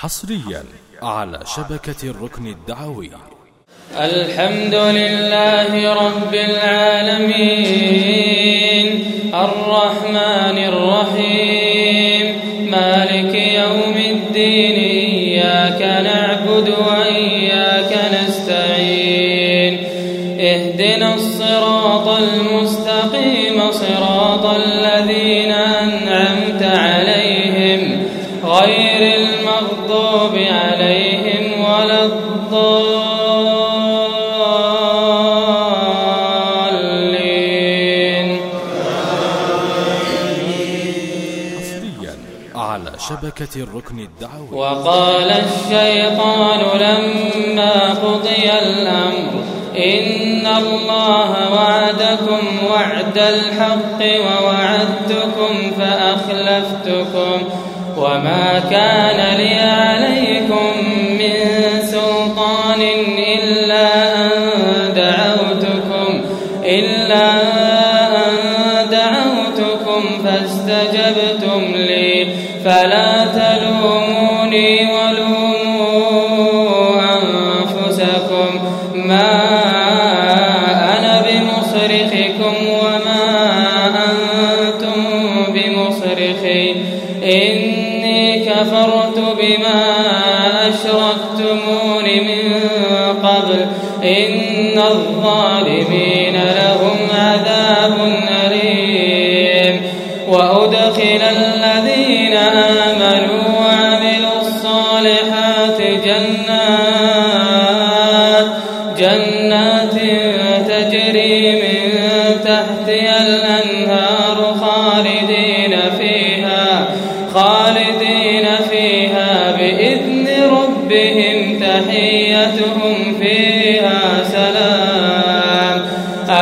حصريا على شبكة الركن الدعوي. الحمد لله رب العالمين. الرحمن الرحيم. مالك يوم الدين. إياك نعبد وإياك نستعين. اهدنا الصراط المستقيم صراط الذين أنعمت عليهم. الضالين. حصريا على شبكة الركن الدعوي. وقال الشيطان لما قضي الأمر إن الله وعدكم وعد الحق ووعدتكم فأخلفتكم وما كان لي عليكم من سلطان إلا أن دعوتكم إلا أن دعوتكم فاستجبتم لي. فلا تلوموني ولوموا أنفسكم. ما أنا بمصرخكم وما أنتم بمصرخي. إني كفرت بما أشركتمون من إن الظالمين لهم عذاب أليم. وأدخل الذين آمنوا وعملوا الصالحات جنات جنات تجري من تحتها الأنهار خالدين فيها خالدين فيها بإذن ربهم. تحيتهم فيها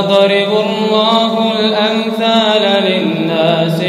ويضرب الله الأمثال للناس